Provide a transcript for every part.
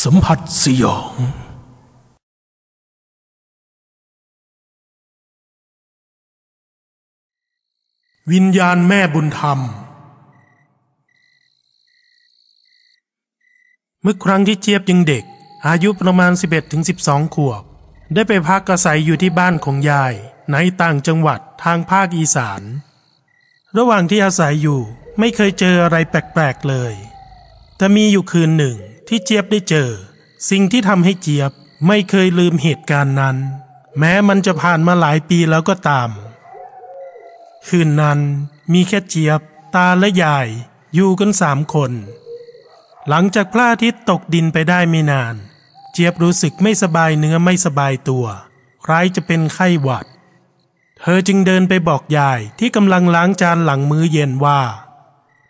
สัมผัสสยอง วิญญาณแม่บุญธรรม เมื่อครั้งที่เจี๊ยบยังเด็ก อายุประมาณ 11-12 ขวบ ได้ไปพักอาศัยอยู่ที่บ้านของยาย ในต่างจังหวัดทางภาคอีสาน ระหว่างที่อาศัยอยู่ไม่เคยเจออะไรแปลก ๆ เลย แต่มีอยู่คืนหนึ่ง ที่เจี๊ยบได้เจอ สิ่งที่ทำให้เจี๊ยบไม่เคยลืมเหตุการณ์นั้น แม้มันจะผ่านมาหลายปีแล้วก็ตาม คืนนั้นมีแค่เจี๊ยบ ตาและยายอยู่กันสามคน หลังจากพระอาทิตย์ตกดินไปได้ไม่นาน เจี๊ยบรู้สึกไม่สบายเนื้อไม่สบายตัวคล้ายจะเป็นไข้หวัด เธอจึงเดินไปบอกยายที่กำลังล้างจานหลังมื้อเย็นว่า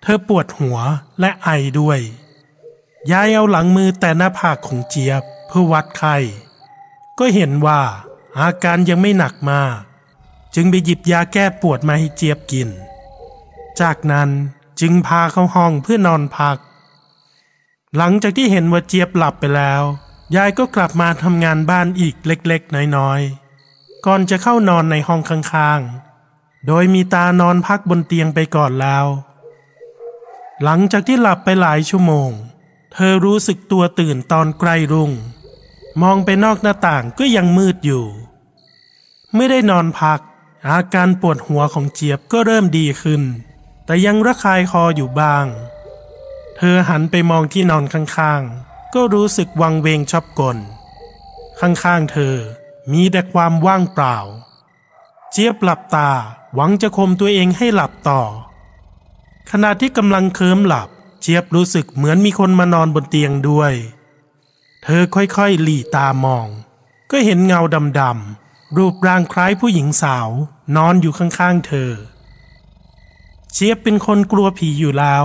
เธอปวดหัวและไอด้วย ยายเอาหลังมือแต่หน้าผากของเจี๊ยบเพื่อวัดไข้ ก็เห็นว่าอาการยังไม่หนักมาก จึงไปหยิบยาแก้ปวดมาให้เจี๊ยบกิน จากนั้นจึงพาเข้าห้องเพื่อนอนพัก หลังจากที่เห็นว่าเจี๊ยบหลับไปแล้ว ยายก็กลับมาทำงานบ้านอีกเล็กๆ น้อยๆ ก่อนจะเข้านอนในห้องข้างๆ โดยมีตานอนพักบนเตียงไปก่อนแล้ว หลังจากที่หลับไปหลายชั่วโมง เธอรู้สึกตัวตื่นตอนใกล้รุ่ง มองไปนอกหน้าต่างก็ยังมืดอยู่ ไม่ได้นอนพัก อาการปวดหัวของเจี๊ยบก็เริ่มดีขึ้น แต่ยังระคายคออยู่บ้าง เธอหันไปมองที่นอนข้างๆ ก็รู้สึกวังเวงชอบกล ข้างๆเธอมีแต่ความว่างเปล่า เจี๊ยบหลับตาหวังจะข่มตัวเองให้หลับต่อ ขณะที่กำลังเคลิ้มหลับ เจี๊ยบรู้สึกเหมือนมีคนมานอนบนเตียงด้วย เธอค่อยๆหลีตามอง ก็เห็นเงาดำๆรูปร่างคล้ายผู้หญิงสาว นอนอยู่ข้างๆเธอ เจี๊ยบเป็นคนกลัวผีอยู่แล้ว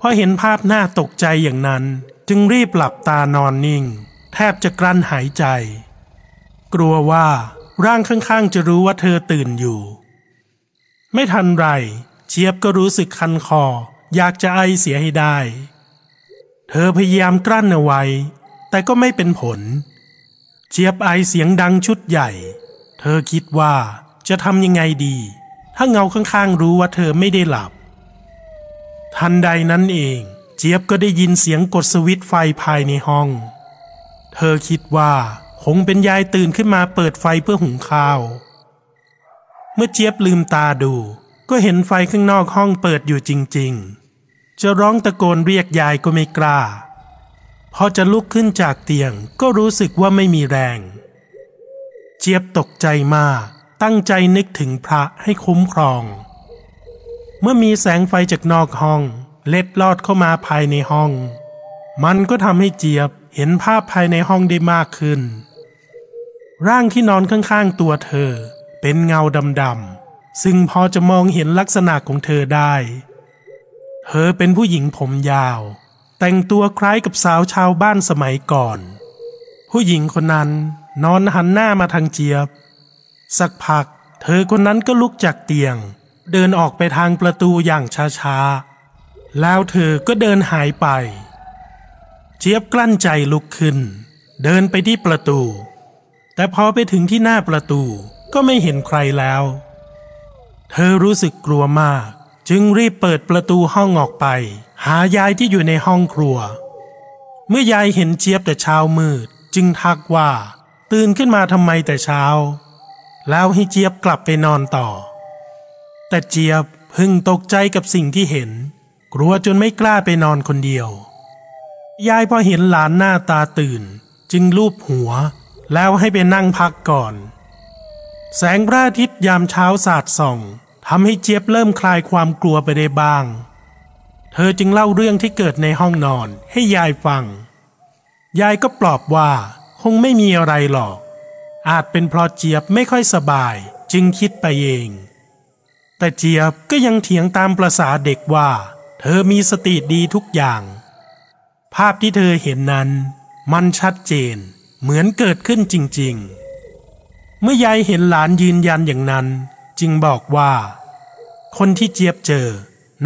พอเห็นภาพหน้าตกใจอย่างนั้น จึงรีบหลับตานอนนิ่ง แทบจะกลั้นหายใจ กลัวว่าร่างข้างๆจะรู้ว่าเธอตื่นอยู่ ไม่ทันไรเจี๊ยบก็รู้สึกคันคอ อยากจะไอเสียให้ได้ เธอพยายามกลั้นเอาไว้ แต่ก็ไม่เป็นผล เจี๊ยบไอเสียงดังชุดใหญ่ เธอคิดว่าจะทำยังไงดี ถ้าเงาข้างๆรู้ว่าเธอไม่ได้หลับ ทันใดนั้นเอง เจี๊ยบก็ได้ยินเสียงกดสวิตช์ไฟภายในห้อง เธอคิดว่าคงเป็นยายตื่นขึ้นมาเปิดไฟเพื่อหุงข้าว เมื่อเจี๊ยบลืมตาดู ก็เห็นไฟข้างนอกห้องเปิดอยู่จริง ๆ จะร้องตะโกนเรียกยายก็ไม่กล้า พอจะลุกขึ้นจากเตียงก็รู้สึกว่าไม่มีแรง เจี๊ยบตกใจมากตั้งใจนึกถึงพระให้คุ้มครอง เมื่อมีแสงไฟจากนอกห้อง เล็ดลอดเข้ามาภายในห้อง มันก็ทำให้เจี๊ยบเห็นภาพภายในห้องได้มากขึ้น ร่างที่นอนข้างๆตัวเธอ เป็นเงาดำๆ ซึ่งพอจะมองเห็นลักษณะของเธอได้ เธอเป็นผู้หญิงผมยาว แต่งตัวคล้ายกับสาวชาวบ้านสมัยก่อน ผู้หญิงคนนั้นนอนหันหน้ามาทางเจี๊ยบ สักพัก เธอคนนั้นก็ลุกจากเตียง เดินออกไปทางประตูอย่างช้าๆ แล้วเธอก็เดินหายไป เจี๊ยบกลั้นใจลุกขึ้น เดินไปที่ประตู แต่พอไปถึงที่หน้าประตูก็ไม่เห็นใครแล้ว เธอรู้สึกกลัวมาก จึงรีบเปิดประตูห้องออกไป หายายที่อยู่ในห้องครัว เมื่อยายเห็นเจี๊ยบแต่เช้ามืด จึงทักว่า ตื่นขึ้นมาทำไมแต่เช้า แล้วให้เจี๊ยบกลับไปนอนต่อ แต่เจี๊ยบพิ่งตกใจกับสิ่งที่เห็น กลัวจนไม่กล้าไปนอนคนเดียว ยายพอเห็นหลานหน้าตาตื่น จึงลูบหัว แล้วให้ไปนั่งพักก่อน แสงพระอาทิตย์ยามเช้าสาดส่องทำให้เจี๊ยบเริ่มคลายความกลัวไปได้บ้าง เธอจึงเล่าเรื่องที่เกิดในห้องนอนให้ยายฟัง ยายก็ปลอบว่าคงไม่มีอะไรหรอก อาจเป็นเพราะเจี๊ยบไม่ค่อยสบายจึงคิดไปเอง แต่เจี๊ยบก็ยังเถียงตามประษาเด็กว่า เธอมีสติดีทุกอย่าง ภาพที่เธอเห็นนั้น มันชัดเจนเหมือนเกิดขึ้นจริง ๆ เมื่อยายเห็นหลานยืนยันอย่างนั้น จึงบอกว่า คนที่เจี๊ยบเจอ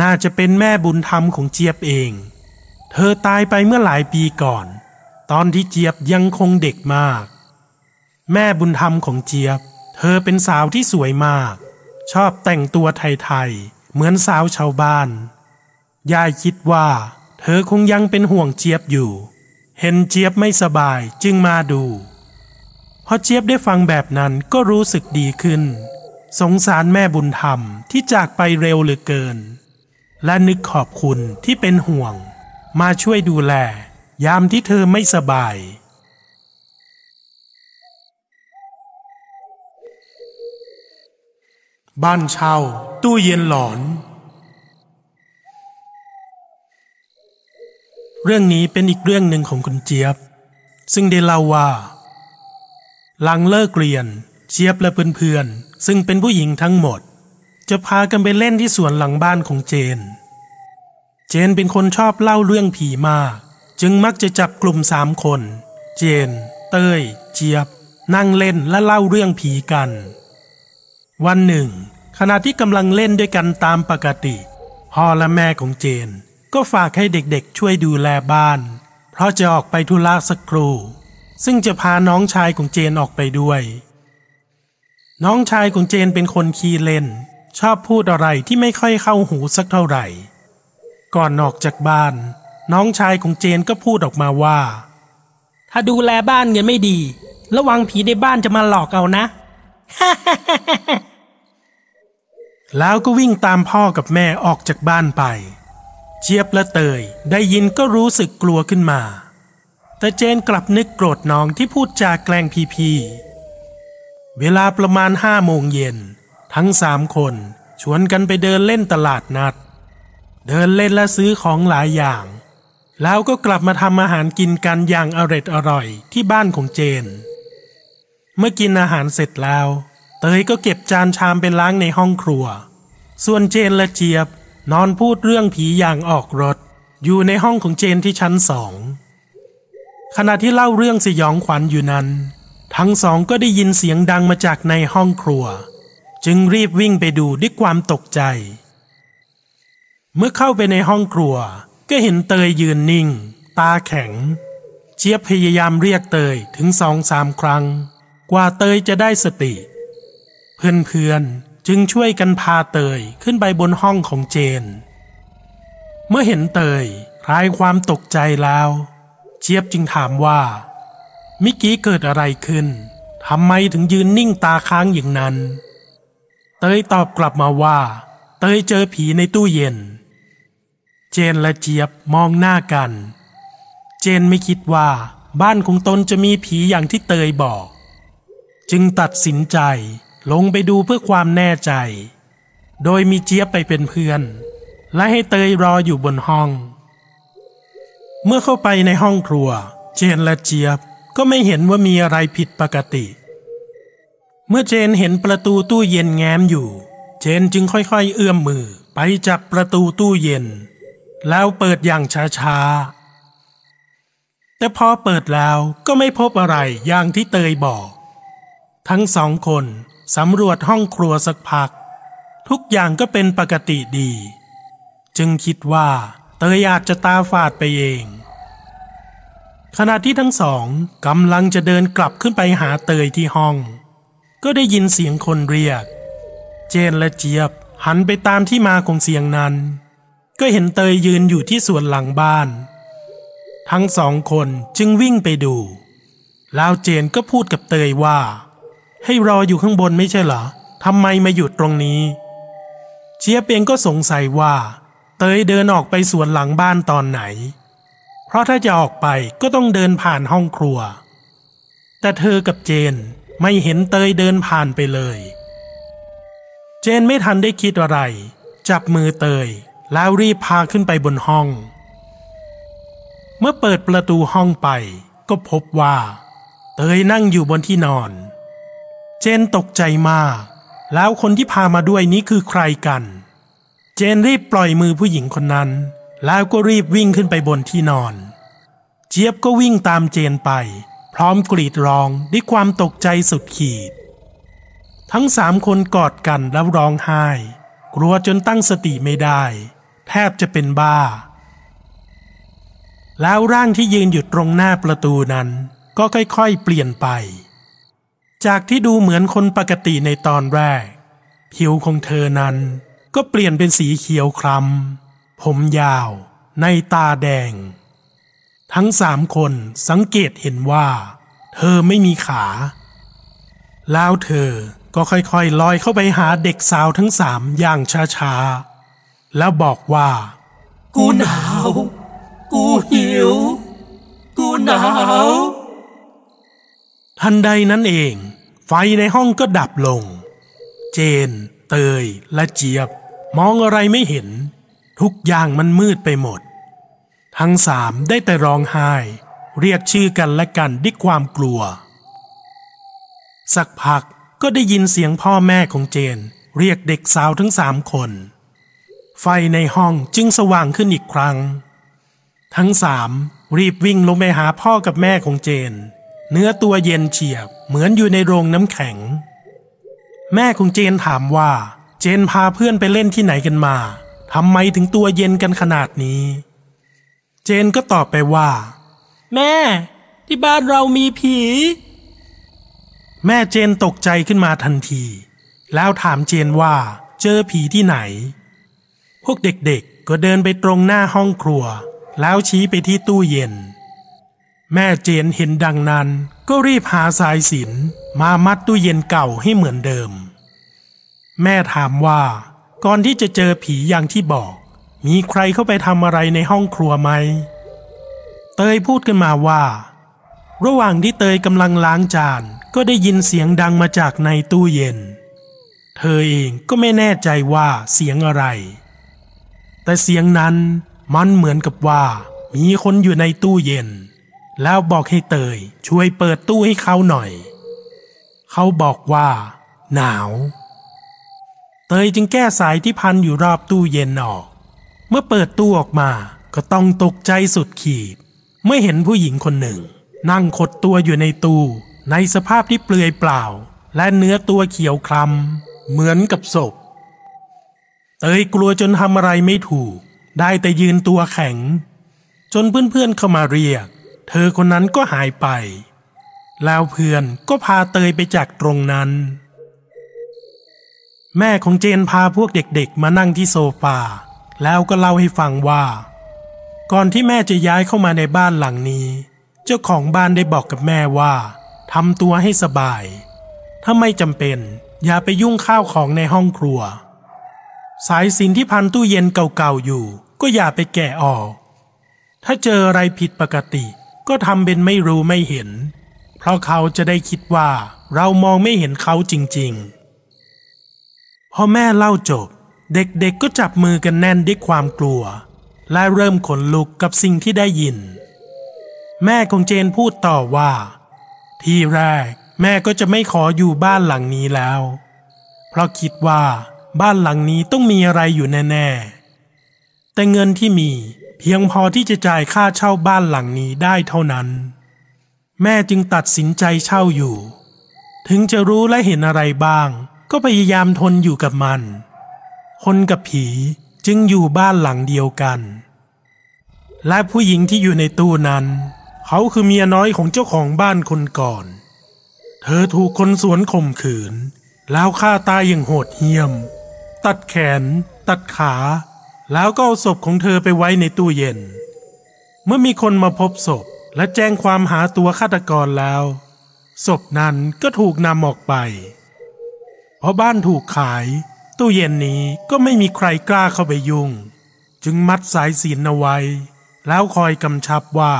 น่าจะเป็นแม่บุญธรรมของเจี๊ยบเอง เธอตายไปเมื่อหลายปีก่อน ตอนที่เจี๊ยบยังคงเด็กมาก แม่บุญธรรมของเจี๊ยบ เธอเป็นสาวที่สวยมาก ชอบแต่งตัวไทยๆเหมือนสาวชาวบ้าน ยายคิดว่า เธอคงยังเป็นห่วงเจี๊ยบอยู่ เห็นเจี๊ยบไม่สบายจึงมาดู พอเจี๊ยบได้ฟังแบบนั้นก็รู้สึกดีขึ้น สงสารแม่บุญธรรมที่จากไปเร็วเหลือเกิน และนึกขอบคุณที่เป็นห่วง มาช่วยดูแล ยามที่เธอไม่สบาย บ้านเช่า ตู้เย็นหลอน เรื่องนี้เป็นอีกเรื่องหนึ่งของคุณเจี๊ยบ ซึ่งได้เล่าว่า หลังเลิกเรียนเจี๊ยบและเพื่อนๆซึ่งเป็นผู้หญิงทั้งหมด จะพากันไปเล่นที่สวนหลังบ้านของเจน เจนเป็นคนชอบเล่าเรื่องผีมาก จึงมักจะจับกลุ่มสามคน เจน เต้ย เจียบ นั่งเล่นและเล่าเรื่องผีกัน วันหนึ่ง ขณะที่กำลังเล่นด้วยกันตามปกติ พ่อและแม่ของเจน ก็ฝากให้เด็กๆช่วยดูแลบ้าน เพราะจะออกไปธุระสักครู่ ซึ่งจะพาน้องชายของเจนออกไปด้วย น้องชายของเจนเป็นคนขี้เล่น ชอบพูดอะไรที่ไม่ค่อยเข้าหูสักเท่าไหร่ ก่อนออกจากบ้าน น้องชายของเจนก็พูดออกมาว่า ถ้าดูแลบ้านเงินไม่ดี ระวังผีในบ้านจะมาหลอกเอานะ แล้วก็วิ่งตามพ่อกับแม่ออกจากบ้านไป เจี๊ยบและเตยได้ยินก็รู้สึกกลัวขึ้นมา แต่เจนกลับนึกโกรธน้องที่พูดจาแกล้งพีพีเวลาประมาณห้าโมงเย็น ทั้งสามคนชวนกันไปเดินเล่นตลาดนัด เดินเล่นและซื้อของหลายอย่าง แล้วก็กลับมาทำอาหารกินกันอย่างอร็ดอร่อยที่บ้านของเจน เมื่อกินอาหารเสร็จแล้ว เตยก็เก็บจานชามไปล้างในห้องครัว ส่วนเจนและเจี๊ยบนอนพูดเรื่องผีอย่างออกรถ อยู่ในห้องของเจนที่ชั้นสอง ขณะที่เล่าเรื่องสยองขวัญอยู่นั้น ทั้งสองก็ได้ยินเสียงดังมาจากในห้องครัว จึงรีบวิ่งไปดูด้วยความตกใจ เมื่อเข้าไปในห้องครัว ก็เห็นเตยยืนนิ่ง ตาแข็ง เจี๊ยบพยายามเรียกเตยถึงสองสามครั้ง กว่าเตยจะได้สติ เพื่อนๆจึงช่วยกันพาเตยขึ้นไปบนห้องของเจน เมื่อเห็นเตยคลายความตกใจแล้ว เจี๊ยบจึงถามว่า มิกี้เกิดอะไรขึ้นทำไมถึงยืนนิ่งตาค้างอย่างนั้น เตยตอบกลับมาว่า เตยเจอผีในตู้เย็น เจนและเจี๊ยบมองหน้ากัน เจนไม่คิดว่าบ้านของตนจะมีผีอย่างที่เตยบอก จึงตัดสินใจลงไปดูเพื่อความแน่ใจ โดยมีเจี๊ยบไปเป็นเพื่อน และให้เตยรออยู่บนห้อง เมื่อเข้าไปในห้องครัว เจนและเจี๊ยบก็ไม่เห็นว่ามีอะไรผิดปกติ เมื่อเจนเห็นประตูตู้เย็นแง้มอยู่ เจนจึงค่อยๆ เอื้อมมือไปจับประตูตู้เย็น แล้วเปิดอย่างช้าๆ แต่พอเปิดแล้วก็ไม่พบอะไรอย่างที่เตยบอก ทั้งสองคนสำรวจห้องครัวสักพัก ทุกอย่างก็เป็นปกติดี จึงคิดว่า เตยอาจจะตาฝาดไปเอง ขณะที่ทั้งสองกำลังจะเดินกลับขึ้นไปหาเตยที่ห้อง ก็ได้ยินเสียงคนเรียก เจนและเจี๊ยบหันไปตามที่มาของเสียงนั้น ก็เห็นเตยยืนอยู่ที่สวนหลังบ้าน ทั้งสองคนจึงวิ่งไปดู แล้วเจนก็พูดกับเตยว่า ให้รออยู่ข้างบนไม่ใช่เหรอทำไมมาหยุดตรงนี้ เจี๊ยบเองก็สงสัยว่า เตยเดินออกไปสวนหลังบ้านตอนไหน เพราะถ้าจะออกไปก็ต้องเดินผ่านห้องครัว แต่เธอกับเจนไม่เห็นเตยเดินผ่านไปเลย เจนไม่ทันได้คิดอะไร จับมือเตยแล้วรีบพาขึ้นไปบนห้อง เมื่อเปิดประตูห้องไปก็พบว่า เตยนั่งอยู่บนที่นอน เจนตกใจมากแล้วคนที่พามาด้วยนี้คือใครกัน จนรีบปล่อยมือผู้หญิงคนนั้น แล้วก็รีบวิ่งขึ้นไปบนที่นอน เจี๊ยบก็วิ่งตามเจนไป พร้อมกรีดร้องด้วยความตกใจสุดขีด ทั้งสามคนกอดกันแล้วร้องไห้ กลัวจนตั้งสติไม่ได้ แทบจะเป็นบ้า แล้วร่างที่ยืนอยู่ตรงหน้าประตูนั้น ก็ค่อยๆเปลี่ยนไป จากที่ดูเหมือนคนปกติในตอนแรก ผิวของเธอนั้น ก็เปลี่ยนเป็นสีเขียวคล้ำผมยาว ในตาแดง ทั้งสามคนสังเกตเห็นว่า เธอไม่มีขา แล้วเธอก็ค่อยๆลอยเข้าไปหาเด็กสาวทั้งสามอย่างช้าๆ แล้วบอกว่า กูหนาว กูหิว กูหนาว ทันใดนั้นเอง ไฟในห้องก็ดับลง เจน เตยและเจี๊ยบ มองอะไรไม่เห็น ทุกอย่างมันมืดไปหมด ทั้งสามได้แต่ร้องไห้ เรียกชื่อกันและกันด้วยความกลัว สักพักก็ได้ยินเสียงพ่อแม่ของเจน เรียกเด็กสาวทั้งสามคน ไฟในห้องจึงสว่างขึ้นอีกครั้ง ทั้งสามรีบวิ่งลงไปหาพ่อกับแม่ของเจน เนื้อตัวเย็นเฉียบเหมือนอยู่ในโรงน้ำแข็ง แม่ของเจนถามว่า เจนพาเพื่อนไปเล่นที่ไหนกันมาทำไมถึงตัวเย็นกันขนาดนี้ เจนก็ตอบไปว่า แม่ ที่บ้านเรามีผี แม่เจนตกใจขึ้นมาทันที แล้วถามเจนว่าเจอผีที่ไหน พวกเด็กๆก็เดินไปตรงหน้าห้องครัว แล้วชี้ไปที่ตู้เย็น แม่เจนเห็นดังนั้น ก็รีบหาสายสินมามัดตู้เย็นเก่าให้เหมือนเดิม แม่ถามว่า ก่อนที่จะเจอผีอย่างที่บอก มีใครเข้าไปทำอะไรในห้องครัวไหม เตยพูดกันมาว่า ระหว่างที่เตยกำลังล้างจานก็ได้ยินเสียงดังมาจากในตู้เย็น เธอเองก็ไม่แน่ใจว่าเสียงอะไร แต่เสียงนั้นมันเหมือนกับว่า มีคนอยู่ในตู้เย็น แล้วบอกให้เตยช่วยเปิดตู้ให้เขาหน่อย เขาบอกว่า หนาว เตยจึงแก้สายที่พันอยู่รอบตู้เย็นออก เมื่อเปิดตู้ออกมาก็ต้องตกใจสุดขีด เมื่อเห็นผู้หญิงคนหนึ่ง นั่งขดตัวอยู่ในตู้ในสภาพที่เปลือยเปล่า และเนื้อตัวเขียวคล้ำเหมือนกับศพ เตยกลัวจนทำอะไรไม่ถูก ได้แต่ยืนตัวแข็ง จนเพื่อนๆเข้ามาเรียก เธอคนนั้นก็หายไป แล้วเพื่อนก็พาเตยไปจากตรงนั้น แม่ของเจนพาพวกเด็กๆ มานั่งที่โซฟาแล้วก็เล่าให้ฟังว่า ก่อนที่แม่จะย้ายเข้ามาในบ้านหลังนี้ เจ้าของบ้านได้บอกกับแม่ว่าทำตัวให้สบาย ถ้าไม่จำเป็น อย่าไปยุ่งข้าวของในห้องครัว สายสินที่พันตู้เย็นเก่าๆอยู่ ก็อย่าไปแกะออก ถ้าเจออะไรผิดปกติ ก็ทำเป็นไม่รู้ไม่เห็น เพราะเขาจะได้คิดว่าเรามองไม่เห็นเขาจริง ๆ พอแม่เล่าจบ เด็กๆก็จับมือกันแน่นด้วยความกลัว และเริ่มขนลุกกับสิ่งที่ได้ยิน แม่ของเจนพูดต่อว่า ที่แรกแม่ก็จะไม่ขออยู่บ้านหลังนี้แล้ว เพราะคิดว่าบ้านหลังนี้ต้องมีอะไรอยู่แน่ๆ แต่เงินที่มีเพียงพอที่จะจ่ายค่าเช่าบ้านหลังนี้ได้เท่านั้น แม่จึงตัดสินใจเช่าอยู่ ถึงจะรู้และเห็นอะไรบ้าง ก็พยายามทนอยู่กับมัน คนกับผีจึงอยู่บ้านหลังเดียวกัน และผู้หญิงที่อยู่ในตู้นั้น เขาคือเมียน้อยของเจ้าของบ้านคนก่อน เธอถูกคนสวนข่มขืน แล้วฆ่าตายอย่างโหดเหี้ยม ตัดแขน ตัดขา แล้วก็เอาศพของเธอไปไว้ในตู้เย็น เมื่อมีคนมาพบศพและแจ้งความหาตัวฆาตกรแล้ว ศพนั้นก็ถูกนำออกไป เพราะบ้านถูกขาย ตู้เย็นนี้ก็ไม่มีใครกล้าเข้าไปยุ่ง จึงมัดสายสินเอาไว้ แล้วคอยกำชับว่า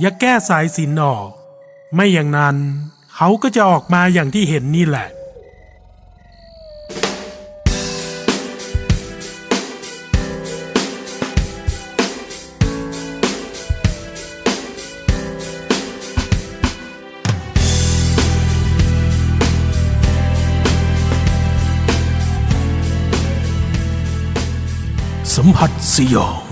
อย่าแก้สายสินออก ไม่อย่างนั้น เขาก็จะออกมาอย่างที่เห็นนี่แหละ 発よ。